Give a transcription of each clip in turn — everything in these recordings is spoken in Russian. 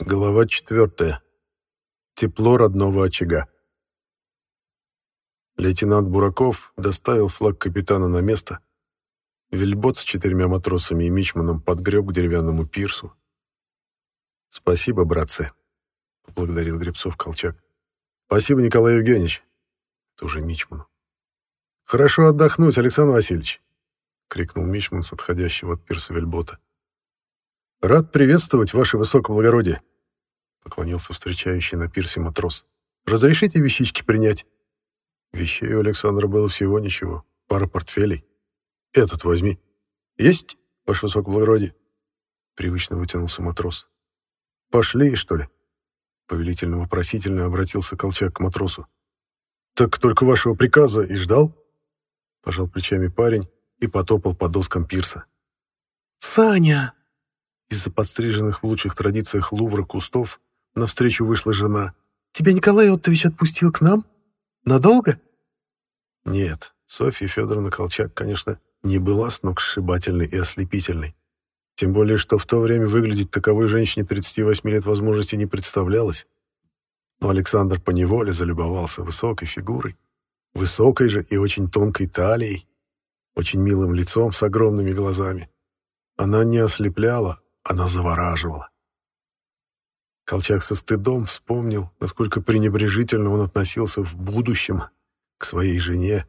Глава четвертая. Тепло родного очага. Лейтенант Бураков доставил флаг капитана на место. Вельбот с четырьмя матросами и мичманом подгреб к деревянному пирсу. «Спасибо, братцы», — поблагодарил Гребцов Колчак. «Спасибо, Николай Евгеньевич». Это уже мичману. «Хорошо отдохнуть, Александр Васильевич», — крикнул мичман с отходящего от пирса Вельбота. «Рад приветствовать, ваше высокоблагородие», — поклонился встречающий на пирсе матрос. «Разрешите вещички принять?» Вещей у Александра было всего ничего, пара портфелей. «Этот возьми». «Есть, ваше высокоблагородие?» Привычно вытянулся матрос. «Пошли, что ли?» Повелительно-вопросительно обратился Колчак к матросу. «Так только вашего приказа и ждал?» Пожал плечами парень и потопал по доскам пирса. «Саня!» Из-за подстриженных в лучших традициях Лувра кустов навстречу вышла жена. «Тебя Николай Оттович отпустил к нам? Надолго?» Нет, Софья Федоровна Колчак, конечно, не была сногсшибательной и ослепительной. Тем более, что в то время выглядеть таковой женщине 38 лет возможности не представлялось. Но Александр поневоле залюбовался высокой фигурой, высокой же и очень тонкой талией, очень милым лицом с огромными глазами. Она не ослепляла, она завораживала. Колчак со стыдом вспомнил, насколько пренебрежительно он относился в будущем к своей жене,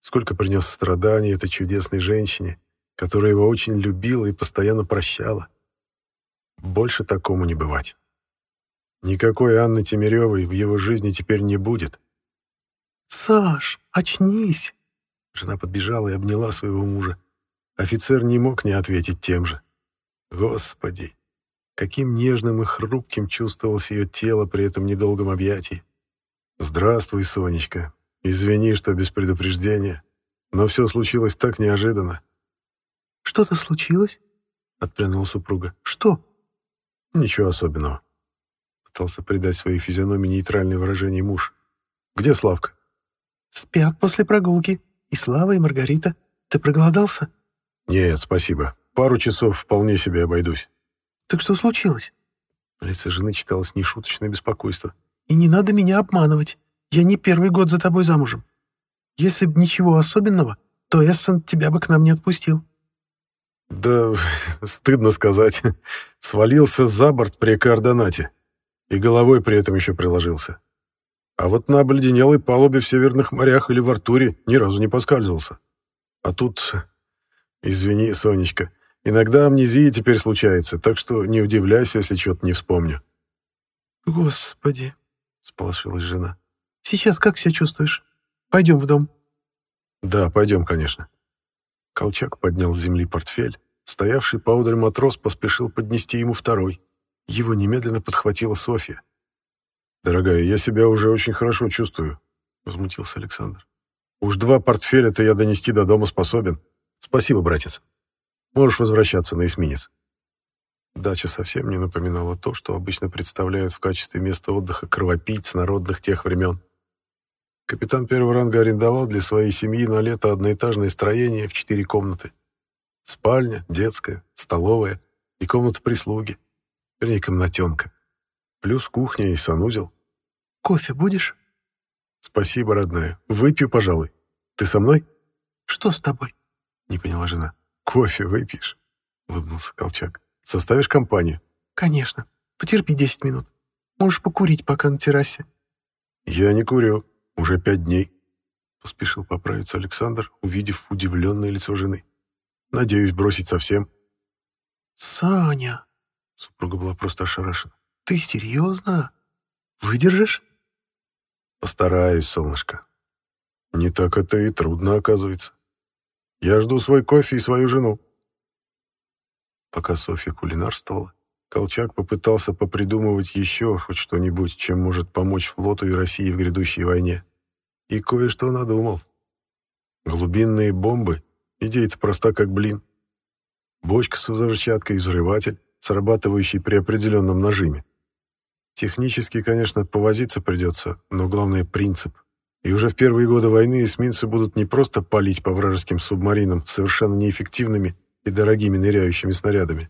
сколько принес страданий этой чудесной женщине, которая его очень любила и постоянно прощала. Больше такому не бывать. Никакой Анны Тимиревой в его жизни теперь не будет. «Саш, очнись!» Жена подбежала и обняла своего мужа. Офицер не мог не ответить тем же. Господи, каким нежным и хрупким чувствовалось ее тело при этом недолгом объятии. «Здравствуй, Сонечка. Извини, что без предупреждения, но все случилось так неожиданно». «Что-то случилось?» — отпрянула супруга. «Что?» «Ничего особенного». Пытался придать своей физиономии нейтральное выражение муж. «Где Славка?» «Спят после прогулки. И Слава, и Маргарита. Ты проголодался?» «Нет, спасибо. Пару часов вполне себе обойдусь». «Так что случилось?» На лице жены читалось нешуточное беспокойство. «И не надо меня обманывать. Я не первый год за тобой замужем. Если б ничего особенного, то Эссен тебя бы к нам не отпустил». «Да, стыдно сказать. Свалился за борт при координате. И головой при этом еще приложился. А вот на обледенелой палубе в Северных морях или в Артуре ни разу не поскальзывался. А тут «Извини, Сонечка, иногда амнезия теперь случается, так что не удивляйся, если что-то не вспомню». «Господи!» — сполошилась жена. «Сейчас как себя чувствуешь? Пойдем в дом». «Да, пойдем, конечно». Колчак поднял с земли портфель. Стоявший поодаль матрос поспешил поднести ему второй. Его немедленно подхватила Софья. «Дорогая, я себя уже очень хорошо чувствую», — возмутился Александр. «Уж два портфеля-то я донести до дома способен. Спасибо, братец. Можешь возвращаться на эсминец. Дача совсем не напоминала то, что обычно представляют в качестве места отдыха кровопийц народных тех времен. Капитан первого ранга арендовал для своей семьи на лето одноэтажное строение в четыре комнаты. Спальня, детская, столовая и комната прислуги. Вернее, комнатенка. Плюс кухня и санузел. «Кофе будешь?» «Спасибо, родная. Выпью, пожалуй. Ты со мной?» «Что с тобой?» — не поняла жена. «Кофе выпьешь?» — улыбнулся Колчак. «Составишь компанию?» «Конечно. Потерпи десять минут. Можешь покурить пока на террасе». «Я не курю. Уже пять дней», — поспешил поправиться Александр, увидев удивленное лицо жены. «Надеюсь бросить совсем». «Саня!» — супруга была просто ошарашена. «Ты серьезно? Выдержишь?» «Постараюсь, солнышко. Не так это и трудно, оказывается». Я жду свой кофе и свою жену». Пока Софья кулинарствовала, Колчак попытался попридумывать еще хоть что-нибудь, чем может помочь флоту и России в грядущей войне. И кое-что надумал. Глубинные бомбы — идея-то проста как блин. Бочка с взрывчаткой и взрыватель, срабатывающий при определенном нажиме. Технически, конечно, повозиться придется, но главное — принцип. И уже в первые годы войны эсминцы будут не просто палить по вражеским субмаринам совершенно неэффективными и дорогими ныряющими снарядами,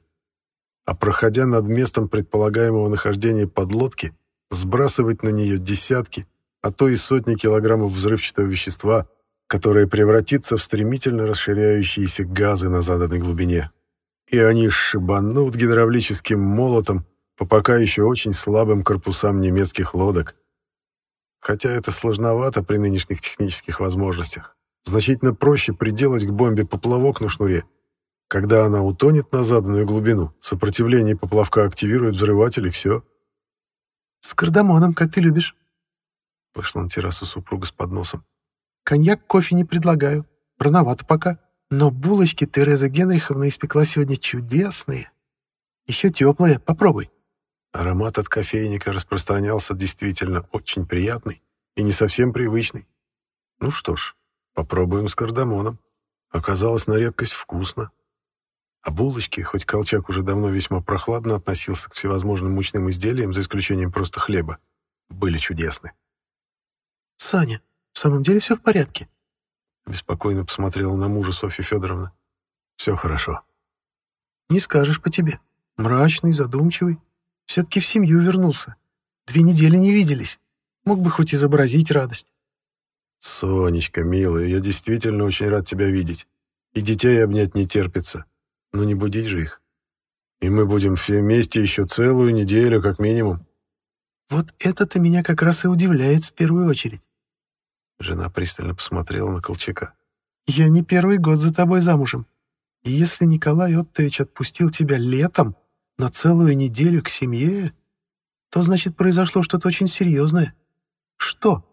а проходя над местом предполагаемого нахождения подлодки, сбрасывать на нее десятки, а то и сотни килограммов взрывчатого вещества, которое превратится в стремительно расширяющиеся газы на заданной глубине. И они шибанут гидравлическим молотом по пока еще очень слабым корпусам немецких лодок. Хотя это сложновато при нынешних технических возможностях. Значительно проще приделать к бомбе поплавок на шнуре. Когда она утонет на заданную глубину, сопротивление поплавка активирует взрыватель и все. «С кардамоном, как ты любишь», — вышла на террасу супруга с подносом. «Коньяк, кофе не предлагаю. Рановато пока. Но булочки Тереза Генриховна испекла сегодня чудесные. Еще теплые. Попробуй». Аромат от кофейника распространялся действительно очень приятный и не совсем привычный. Ну что ж, попробуем с кардамоном. Оказалось на редкость вкусно. А булочки, хоть Колчак уже давно весьма прохладно относился к всевозможным мучным изделиям, за исключением просто хлеба, были чудесны. «Саня, в самом деле все в порядке?» Беспокойно посмотрела на мужа Софья Федоровна. «Все хорошо». «Не скажешь по тебе. Мрачный, задумчивый. Все-таки в семью вернулся. Две недели не виделись. Мог бы хоть изобразить радость. Сонечка, милая, я действительно очень рад тебя видеть. И детей обнять не терпится. Но не будить же их. И мы будем все вместе еще целую неделю, как минимум. Вот это-то меня как раз и удивляет в первую очередь. Жена пристально посмотрела на Колчака. Я не первый год за тобой замужем. И если Николай Оттович отпустил тебя летом, на целую неделю к семье, то значит произошло что-то очень серьезное. Что?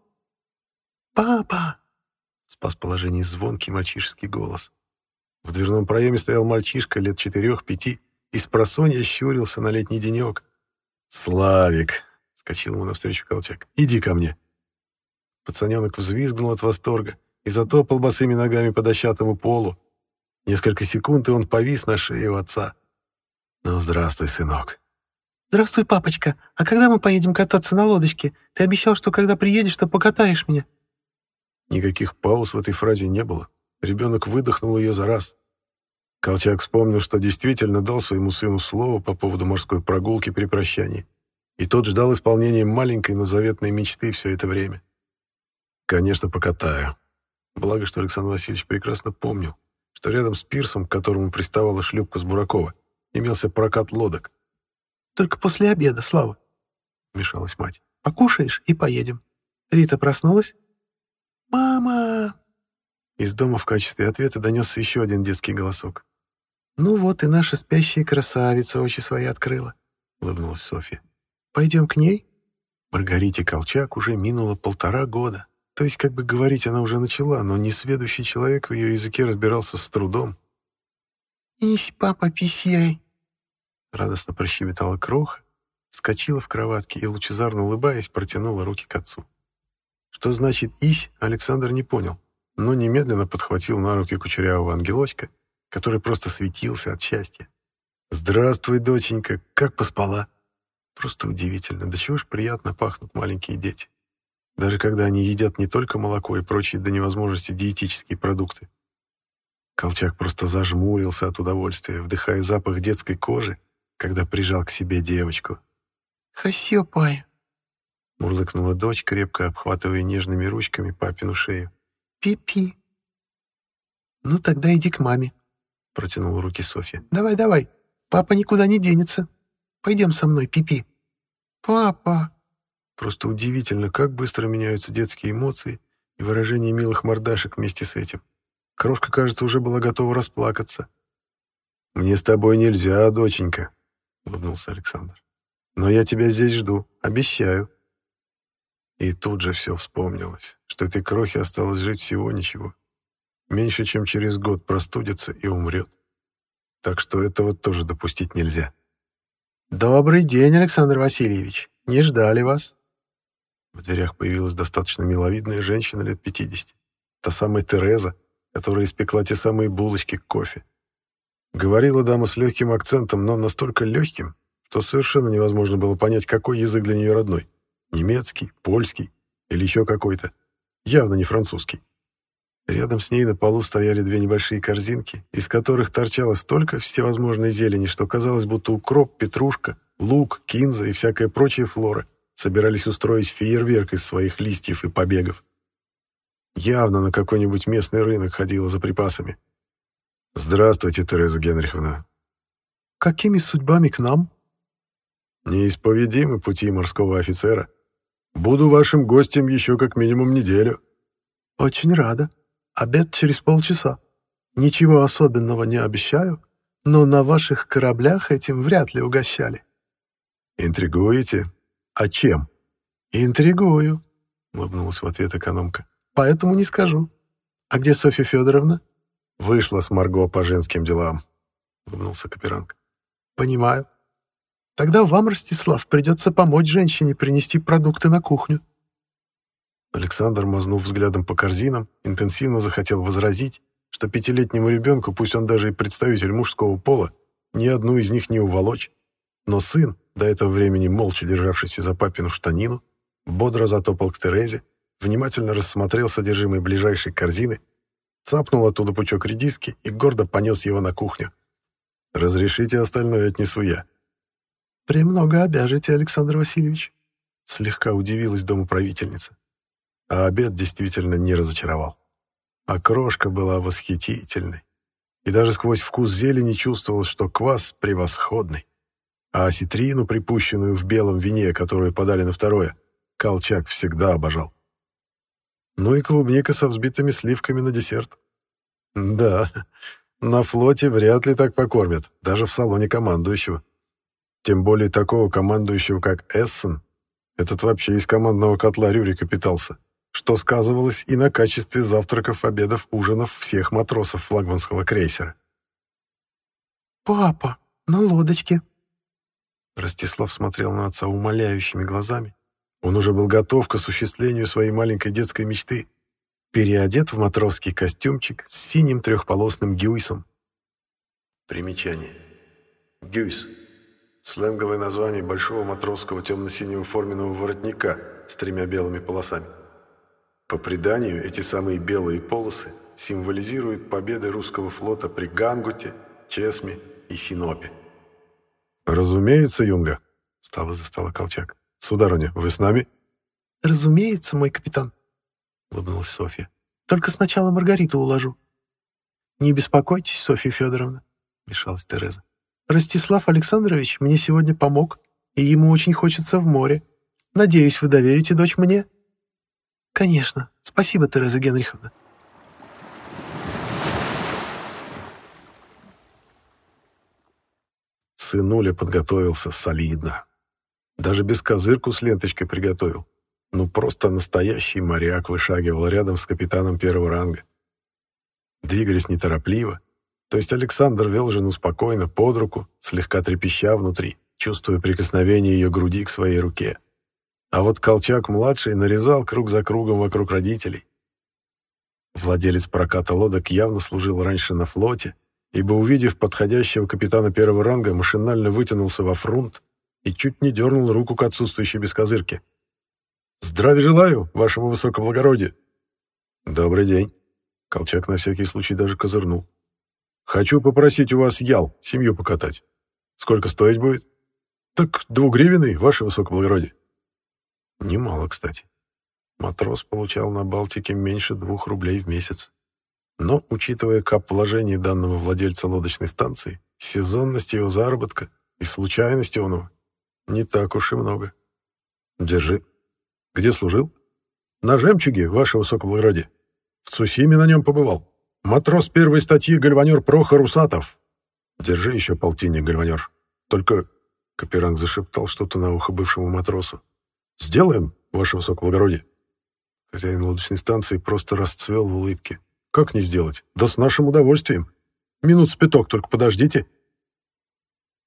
Папа! Спас положение звонкий мальчишеский голос. В дверном проеме стоял мальчишка лет четырех-пяти и с просонья щурился на летний денек. «Славик!» — скочил ему навстречу Колчак. «Иди ко мне!» Пацаненок взвизгнул от восторга и затопал босыми ногами по дощатому полу. Несколько секунд, и он повис на шее у отца. «Ну, здравствуй, сынок». «Здравствуй, папочка. А когда мы поедем кататься на лодочке? Ты обещал, что когда приедешь, то покатаешь меня». Никаких пауз в этой фразе не было. Ребенок выдохнул ее за раз. Колчак вспомнил, что действительно дал своему сыну слово по поводу морской прогулки при прощании. И тот ждал исполнения маленькой, но заветной мечты все это время. «Конечно, покатаю». Благо, что Александр Васильевич прекрасно помнил, что рядом с пирсом, к которому приставала шлюпка с Буракова, имелся прокат лодок. «Только после обеда, Слава», — вмешалась мать. «Покушаешь и поедем. Рита проснулась?» «Мама!» Из дома в качестве ответа донесся еще один детский голосок. «Ну вот и наша спящая красавица очи свои открыла», — улыбнулась Софья. «Пойдем к ней?» Маргарите Колчак уже минуло полтора года. То есть, как бы говорить, она уже начала, но несведущий человек в ее языке разбирался с трудом. «Ись, папа, писяй!» Радостно прощебетала кроха, вскочила в кроватке и, лучезарно улыбаясь, протянула руки к отцу. Что значит «ись», Александр не понял, но немедленно подхватил на руки кучерявого ангелочка, который просто светился от счастья. «Здравствуй, доченька, как поспала?» Просто удивительно, до чего ж приятно пахнут маленькие дети. Даже когда они едят не только молоко и прочие до невозможности диетические продукты, Колчак просто зажмурился от удовольствия, вдыхая запах детской кожи, когда прижал к себе девочку. «Хасёпай!» — мурлыкнула дочь, крепко обхватывая нежными ручками папину шею. «Пи-пи!» «Ну тогда иди к маме», — протянула руки Софья. «Давай, давай, папа никуда не денется. Пойдем со мной, Пипи». «Папа!» Просто удивительно, как быстро меняются детские эмоции и выражение милых мордашек вместе с этим. Крошка, кажется, уже была готова расплакаться. «Мне с тобой нельзя, доченька», — улыбнулся Александр. «Но я тебя здесь жду, обещаю». И тут же все вспомнилось, что этой крохе осталось жить всего ничего. Меньше, чем через год простудится и умрет. Так что этого тоже допустить нельзя. «Добрый день, Александр Васильевич. Не ждали вас». В дверях появилась достаточно миловидная женщина лет 50. Та самая Тереза, которая испекла те самые булочки к кофе. Говорила дама с легким акцентом, но настолько легким, что совершенно невозможно было понять, какой язык для нее родной. Немецкий, польский или еще какой-то. Явно не французский. Рядом с ней на полу стояли две небольшие корзинки, из которых торчало столько всевозможной зелени, что казалось, будто укроп, петрушка, лук, кинза и всякая прочая флора собирались устроить фейерверк из своих листьев и побегов. Явно на какой-нибудь местный рынок ходила за припасами. «Здравствуйте, Тереза Генриховна». «Какими судьбами к нам?» «Неисповедимы пути морского офицера. Буду вашим гостем еще как минимум неделю». «Очень рада. Обед через полчаса. Ничего особенного не обещаю, но на ваших кораблях этим вряд ли угощали». «Интригуете? А чем?» «Интригую», — улыбнулась в ответ экономка. «Поэтому не скажу. А где Софья Федоровна?» «Вышла с Марго по женским делам», — улыбнулся Каперанг. «Понимаю. Тогда вам, Ростислав, придется помочь женщине принести продукты на кухню». Александр, мазнув взглядом по корзинам, интенсивно захотел возразить, что пятилетнему ребенку, пусть он даже и представитель мужского пола, ни одну из них не уволочь. Но сын, до этого времени молча державшийся за папину штанину, бодро затопал к Терезе, внимательно рассмотрел содержимое ближайшей корзины, цапнул оттуда пучок редиски и гордо понес его на кухню. «Разрешите остальное отнесу я». «Премного обяжете, Александр Васильевич», — слегка удивилась домоправительница. А обед действительно не разочаровал. А крошка была восхитительной. И даже сквозь вкус зелени чувствовалось, что квас превосходный а осетрину, припущенную в белом вине, которую подали на второе, Колчак всегда обожал. Ну и клубника со взбитыми сливками на десерт. Да, на флоте вряд ли так покормят, даже в салоне командующего. Тем более такого командующего, как Эссен, этот вообще из командного котла Рюрика питался, что сказывалось и на качестве завтраков, обедов, ужинов всех матросов флагманского крейсера. «Папа, на лодочке», Ростислав смотрел на отца умоляющими глазами. Он уже был готов к осуществлению своей маленькой детской мечты. Переодет в матросский костюмчик с синим трехполосным гюйсом. Примечание. Гюйс. Сленговое название большого матросского темно-синего форменного воротника с тремя белыми полосами. По преданию, эти самые белые полосы символизируют победы русского флота при Гангуте, Чесме и Синопе. «Разумеется, Юнга», — стала за стола Колчак. «Сударыня, вы с нами?» «Разумеется, мой капитан», — улыбнулась Софья. «Только сначала Маргариту уложу». «Не беспокойтесь, Софья Федоровна», — мешалась Тереза. «Ростислав Александрович мне сегодня помог, и ему очень хочется в море. Надеюсь, вы доверите дочь мне?» «Конечно. Спасибо, Тереза Генриховна». Сынуля подготовился солидно. Даже без козырку с ленточкой приготовил. Ну, просто настоящий моряк вышагивал рядом с капитаном первого ранга. Двигались неторопливо. То есть Александр вел жену спокойно, под руку, слегка трепеща внутри, чувствуя прикосновение ее груди к своей руке. А вот Колчак-младший нарезал круг за кругом вокруг родителей. Владелец проката лодок явно служил раньше на флоте, ибо, увидев подходящего капитана первого ранга, машинально вытянулся во фрунт и чуть не дернул руку к отсутствующей бескозырке. «Здравия желаю, вашего высокоблагородия!» «Добрый день!» Колчак на всякий случай даже козырнул. «Хочу попросить у вас ял, семью покатать. Сколько стоить будет?» «Так двугривенный, ваше высокоблагородие». Немало, кстати. Матрос получал на Балтике меньше двух рублей в месяц. Но, учитывая кап вложений данного владельца лодочной станции, сезонность его заработка и случайность его, не так уж и много. Держи. Где служил? На жемчуге, ваше высокоблагородие. В Цусиме на нем побывал. Матрос первой статьи гальванер Прохор Усатов. Держи еще полтинник, гальванер. Только... Каперанг зашептал что-то на ухо бывшему матросу. «Сделаем, ваше высокоблагородие». Хозяин лодочной станции просто расцвел в улыбке. Как не сделать? Да с нашим удовольствием. Минут с пяток, только подождите.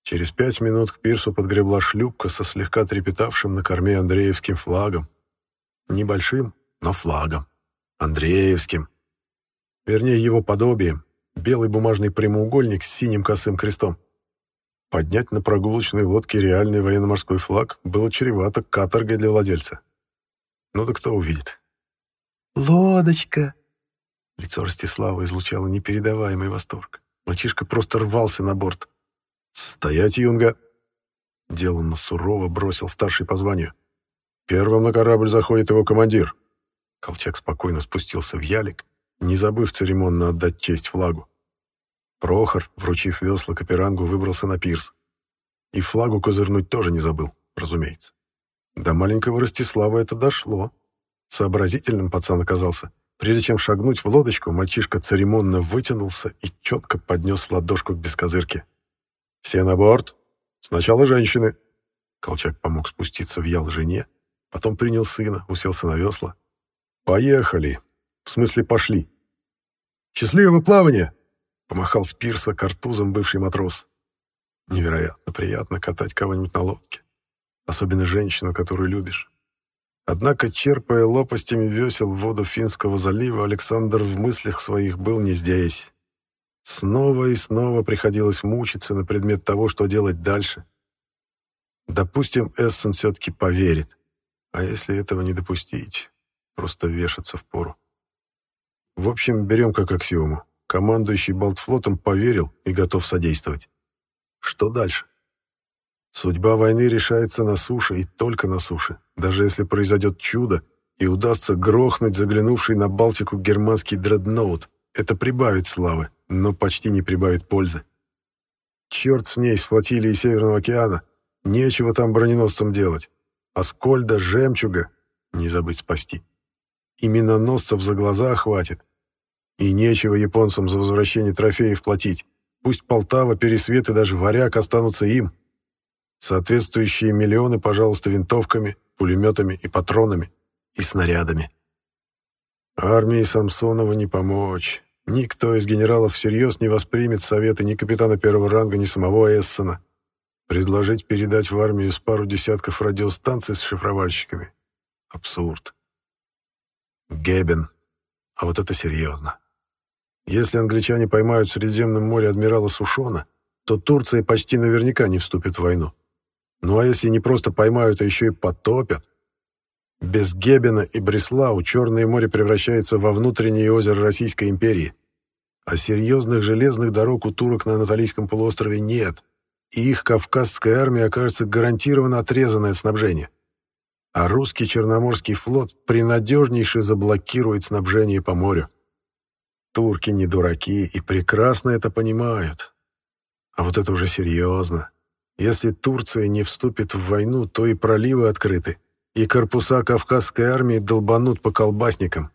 Через пять минут к пирсу подгребла шлюпка со слегка трепетавшим на корме Андреевским флагом. Небольшим, но флагом. Андреевским. Вернее, его подобием. Белый бумажный прямоугольник с синим косым крестом. Поднять на прогулочной лодке реальный военно-морской флаг было чревато каторгой для владельца. Ну да кто увидит. «Лодочка!» Лицо Ростислава излучало непередаваемый восторг. Мальчишка просто рвался на борт. «Стоять, Юнга!» Деланно сурово бросил старший по званию. «Первым на корабль заходит его командир». Колчак спокойно спустился в ялик, не забыв церемонно отдать честь флагу. Прохор, вручив весла Каперангу, выбрался на пирс. И флагу козырнуть тоже не забыл, разумеется. До маленького Ростислава это дошло. Сообразительным пацан оказался. Прежде чем шагнуть в лодочку, мальчишка церемонно вытянулся и четко поднес ладошку к бескозырке. «Все на борт. Сначала женщины». Колчак помог спуститься в ял жене, потом принял сына, уселся на весла. «Поехали. В смысле, пошли». «Счастливого плавания!» — помахал с пирса картузом бывший матрос. Невероятно приятно катать кого-нибудь на лодке. Особенно женщину, которую любишь. Однако, черпая лопастями весел в воду Финского залива, Александр в мыслях своих был не здесь. Снова и снова приходилось мучиться на предмет того, что делать дальше. Допустим, Эссен все-таки поверит. А если этого не допустить, просто вешаться в пору. В общем, берем как аксиому. Командующий Балтфлотом поверил и готов содействовать. Что дальше? Судьба войны решается на суше и только на суше. Даже если произойдет чудо и удастся грохнуть заглянувший на Балтику германский дредноут, это прибавит славы, но почти не прибавит пользы. Черт с ней, с флотилией Северного океана. Нечего там броненосцам делать. Аскольда, жемчуга, не забыть спасти. И миноносцев за глаза хватит. И нечего японцам за возвращение трофеев платить. Пусть Полтава, Пересвет и даже Варяг останутся им. Соответствующие миллионы, пожалуйста, винтовками, пулеметами и патронами, и снарядами. Армии Самсонова не помочь. Никто из генералов всерьез не воспримет советы ни капитана первого ранга, ни самого Эссена. Предложить передать в армию с пару десятков радиостанций с шифровальщиками. Абсурд. Гебен. А вот это серьезно. Если англичане поймают в Средиземном море адмирала Сушона, то Турция почти наверняка не вступит в войну. Ну а если не просто поймают, а еще и потопят? Без Гебена и Бреслау Черное море превращается во внутреннее озеро Российской империи. А серьезных железных дорог у турок на Анатолийском полуострове нет, и их Кавказская армия окажется гарантированно отрезанной от снабжения. А русский Черноморский флот принадежнейше заблокирует снабжение по морю. Турки не дураки и прекрасно это понимают. А вот это уже серьезно. Если Турция не вступит в войну, то и проливы открыты, и корпуса Кавказской армии долбанут по колбасникам.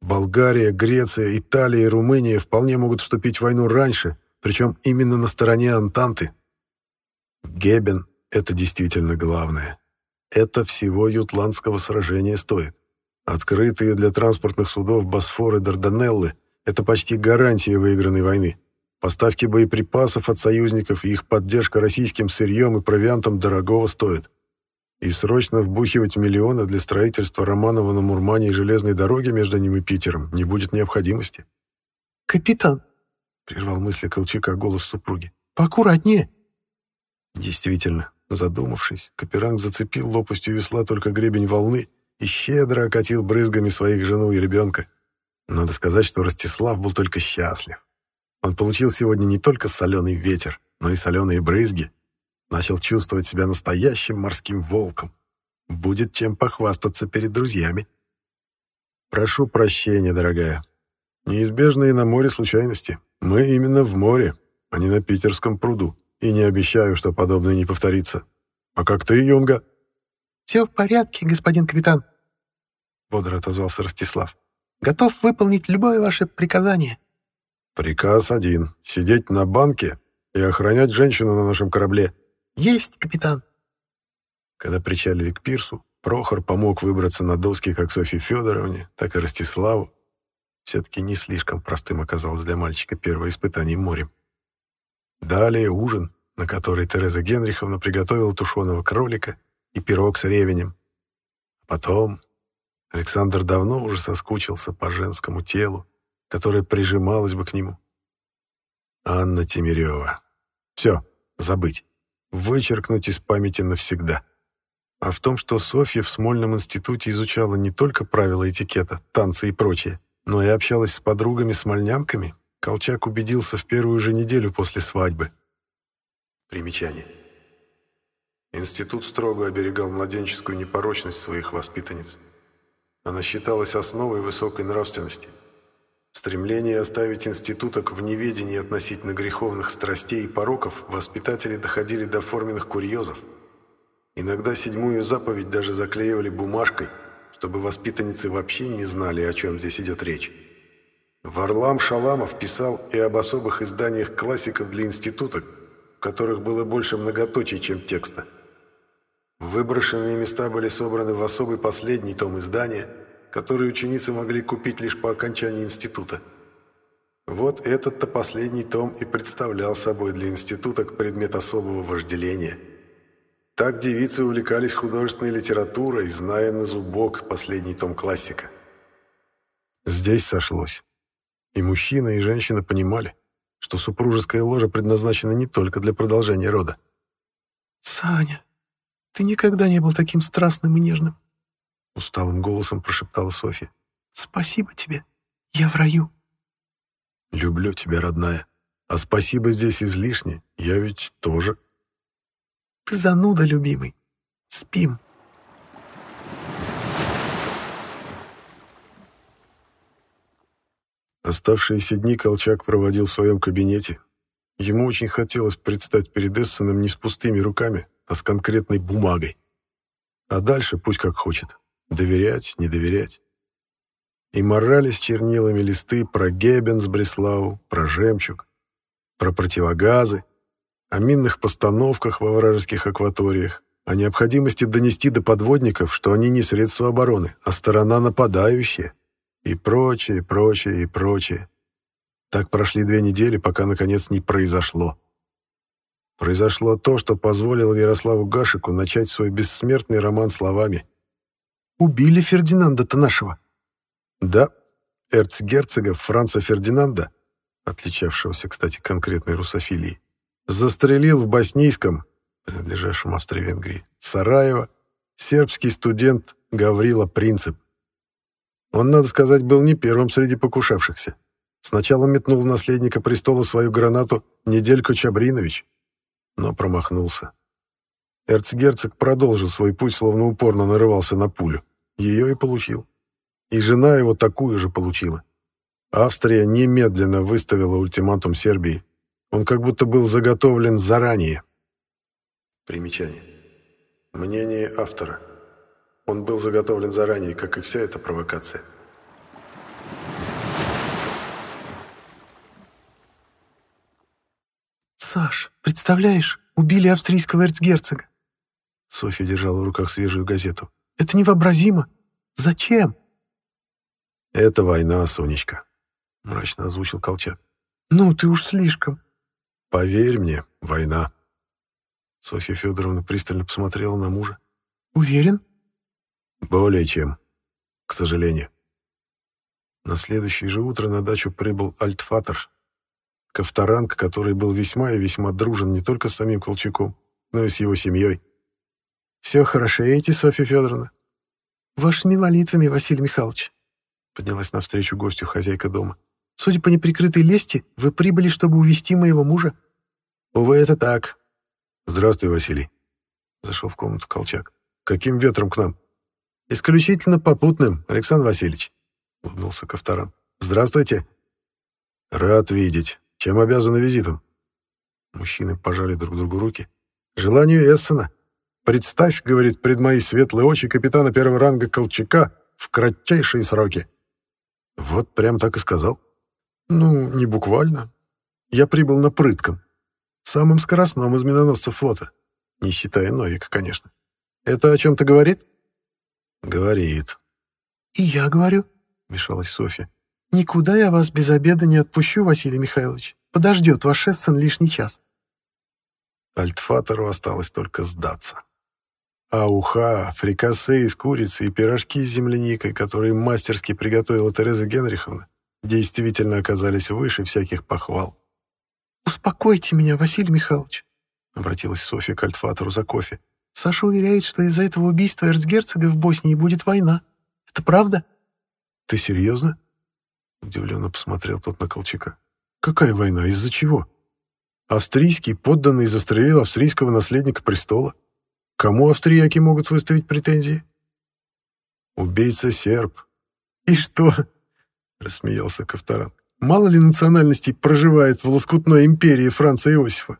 Болгария, Греция, Италия и Румыния вполне могут вступить в войну раньше, причем именно на стороне Антанты. Гебен — это действительно главное. Это всего ютландского сражения стоит. Открытые для транспортных судов Босфор и Дарданеллы — это почти гарантия выигранной войны. Поставки боеприпасов от союзников и их поддержка российским сырьем и провиантом дорогого стоят. И срочно вбухивать миллионы для строительства Романова на Мурмане и железной дороги между ним и Питером не будет необходимости. «Капитан!» — прервал мысли Колчака голос супруги. «Поаккуратнее!» Действительно, задумавшись, Каперанг зацепил лопастью весла только гребень волны и щедро окатил брызгами своих жену и ребенка. Надо сказать, что Ростислав был только счастлив. Он получил сегодня не только соленый ветер, но и соленые брызги. Начал чувствовать себя настоящим морским волком. Будет чем похвастаться перед друзьями. Прошу прощения, дорогая. Неизбежные на море случайности. Мы именно в море, а не на питерском пруду. И не обещаю, что подобное не повторится. А как ты, Юнга? «Все в порядке, господин капитан», — бодро отозвался Ростислав. «Готов выполнить любое ваше приказание». «Приказ один — сидеть на банке и охранять женщину на нашем корабле». «Есть, капитан». Когда причалили к пирсу, Прохор помог выбраться на доски как Софье Федоровне, так и Ростиславу. Все-таки не слишком простым оказалось для мальчика первое испытание морем. Далее ужин, на который Тереза Генриховна приготовила тушеного кролика и пирог с ревенем. Потом Александр давно уже соскучился по женскому телу, которая прижималась бы к нему. Анна Тимирева. Все, забыть. Вычеркнуть из памяти навсегда. А в том, что Софья в Смольном институте изучала не только правила этикета, танцы и прочее, но и общалась с подругами-смольнянками, Колчак убедился в первую же неделю после свадьбы. Примечание. Институт строго оберегал младенческую непорочность своих воспитанниц. Она считалась основой высокой нравственности. В стремлении оставить институток в неведении относительно греховных страстей и пороков воспитатели доходили до форменных курьезов. Иногда седьмую заповедь даже заклеивали бумажкой, чтобы воспитанницы вообще не знали, о чем здесь идет речь. Варлам Шаламов писал и об особых изданиях классиков для институток, в которых было больше многоточий, чем текста. Выброшенные места были собраны в особый последний том издания, который ученицы могли купить лишь по окончании института. Вот этот-то последний том и представлял собой для институток предмет особого вожделения. Так девицы увлекались художественной литературой, зная на зубок последний том классика. Здесь сошлось. И мужчина, и женщина понимали, что супружеская ложа предназначена не только для продолжения рода. «Саня, ты никогда не был таким страстным и нежным», — усталым голосом прошептала Софья. «Спасибо тебе. Я в раю». «Люблю тебя, родная. А спасибо здесь излишне. Я ведь тоже...» «Ты зануда, любимый. Спим». Оставшиеся дни Колчак проводил в своем кабинете. Ему очень хотелось предстать перед Эссеном не с пустыми руками, а с конкретной бумагой. А дальше пусть как хочет. Доверять, не доверять. И морали с чернилами листы про Геббен с Бреслау, про жемчуг, про противогазы, о минных постановках во вражеских акваториях, о необходимости донести до подводников, что они не средства обороны, а сторона нападающая, и прочее, прочее, и прочее. Так прошли две недели, пока, наконец, не произошло. Произошло то, что позволило Ярославу Гашику начать свой бессмертный роман словами. «Убили Фердинанда-то нашего». Да, эрцгерцога Франца Фердинанда, отличавшегося, кстати, конкретной русофилией, застрелил в Боснийском, принадлежащем Австро-Венгрии, Сараево, сербский студент Гаврила Принцип. Он, надо сказать, был не первым среди покушавшихся. Сначала метнул в наследника престола свою гранату Неделько Чабринович, но промахнулся. Эрцгерцог продолжил свой путь, словно упорно нарывался на пулю. Ее и получил. И жена его такую же получила. Австрия немедленно выставила ультиматум Сербии. Он как будто был заготовлен заранее. Примечание. Мнение автора. Он был заготовлен заранее, как и вся эта провокация. «Саш, представляешь, убили австрийского эрцгерцога!» Софья держала в руках свежую газету. «Это невообразимо! Зачем?» «Это война, Сонечка», — мрачно озвучил Колчак. «Ну, ты уж слишком». «Поверь мне, война». Софья Федоровна пристально посмотрела на мужа. «Уверен?» «Более чем, к сожалению». На следующее же утро на дачу прибыл Альтфатер, Ковторанг, который был весьма и весьма дружен не только с самим Колчаком, но и с его семьей. «Все хорошеете, Софья Федоровна?» «Вашими молитвами, Василий Михайлович», — поднялась навстречу гостю хозяйка дома. «Судя по неприкрытой лести, вы прибыли, чтобы увести моего мужа?» «Увы, это так. Здравствуй, Василий», — зашел в комнату Колчак. «Каким ветром к нам?» «Исключительно попутным, Александр Васильевич», — улыбнулся Ковторан. «Здравствуйте». «Рад видеть. Чем обязаны визитом?» Мужчины пожали друг другу руки. «Желанию Эссена. Представь, — говорит, — пред мои светлые очи капитана первого ранга Колчака в кратчайшие сроки». Вот прям так и сказал. «Ну, не буквально. Я прибыл на прытком. Самым скоростном из миноносцев флота. Не считая Новика, конечно. Это о чем-то говорит?» «Говорит». «И я говорю», — мешалась Софья. «Никуда я вас без обеда не отпущу, Василий Михайлович. Подождет ваш Эссен лишний час». Альтфатору осталось только сдаться. А уха, фрикасе из курицы и пирожки с земляникой, которые мастерски приготовила Тереза Генриховна, действительно оказались выше всяких похвал. «Успокойте меня, Василий Михайлович», — обратилась Софья к Альтфатору за кофе. «Саша уверяет, что из-за этого убийства эрцгерцога в Боснии будет война. Это правда?» «Ты серьезно?» Удивленно посмотрел тот на Колчака. «Какая война? Из-за чего?» Австрийский подданный застрелил австрийского наследника престола. Кому австрияки могут выставить претензии? Убийца серб. И что? Рассмеялся Ковторан. Мало ли национальностей проживает в лоскутной империи Франца Иосифа?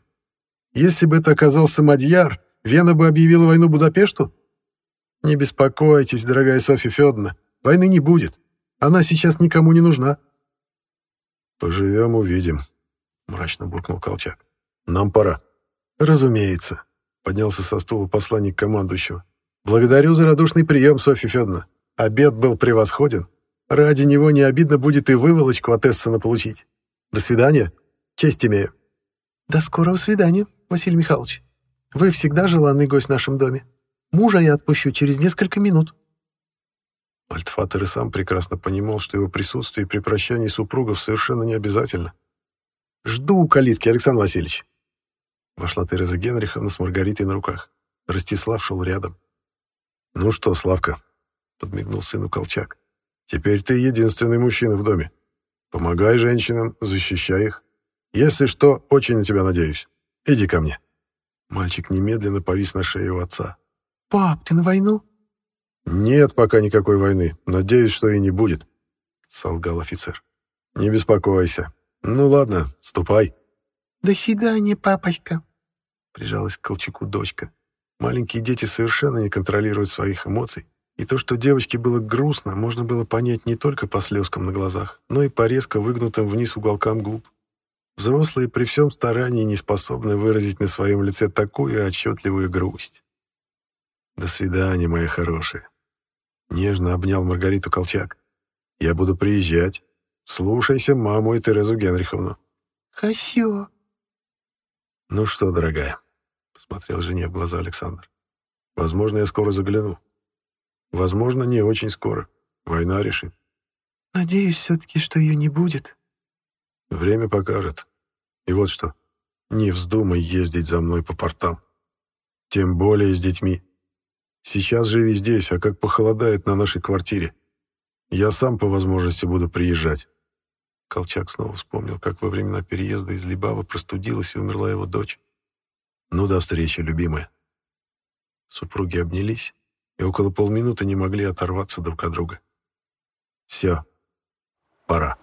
Если бы это оказался Мадьяр, Вена бы объявила войну Будапешту? Не беспокойтесь, дорогая Софья Федоровна, войны не будет. Она сейчас никому не нужна. Поживем, увидим, мрачно буркнул Колчак. Нам пора. Разумеется, поднялся со стула посланник командующего. Благодарю за радушный прием, Софья Федоровна. Обед был превосходен. Ради него не обидно будет и выволочку от Эссена получить. До свидания. Честь имею. До скорого свидания, Василий Михайлович. Вы всегда желанный гость в нашем доме. Мужа я отпущу через несколько минут. Альтфатер и сам прекрасно понимал, что его присутствие при прощании супругов совершенно не обязательно. «Жду у калитки, Александр Васильевич». Вошла Тереза Генриховна с Маргаритой на руках. Ростислав шел рядом. «Ну что, Славка?» — подмигнул сыну Колчак. «Теперь ты единственный мужчина в доме. Помогай женщинам, защищай их. Если что, очень на тебя надеюсь. Иди ко мне». Мальчик немедленно повис на шее у отца. «Пап, ты на войну?» «Нет пока никакой войны. Надеюсь, что и не будет», — солгал офицер. «Не беспокойся. Ну ладно, ступай». «До свидания, папочка», — прижалась к Колчаку дочка. Маленькие дети совершенно не контролируют своих эмоций, и то, что девочке было грустно, можно было понять не только по слезкам на глазах, но и по резко выгнутым вниз уголкам губ. Взрослые при всем старании не способны выразить на своем лице такую отчетливую грусть. «До свидания, моя хорошая», — нежно обнял Маргариту Колчак. «Я буду приезжать. Слушайся маму и Терезу Генриховну». «Хасё». «Ну что, дорогая», — посмотрел жене в глаза Александр. «Возможно, я скоро загляну. Возможно, не очень скоро. Война решит». «Надеюсь все-таки, что ее не будет». «Время покажет. И вот что. Не вздумай ездить за мной по портам. Тем более с детьми. Сейчас живи здесь, а как похолодает на нашей квартире. Я сам по возможности буду приезжать». Колчак снова вспомнил, как во времена переезда из Либава простудилась и умерла его дочь. «Ну, до встречи, любимая». Супруги обнялись и около полминуты не могли оторваться друг от друга. «Все, пора».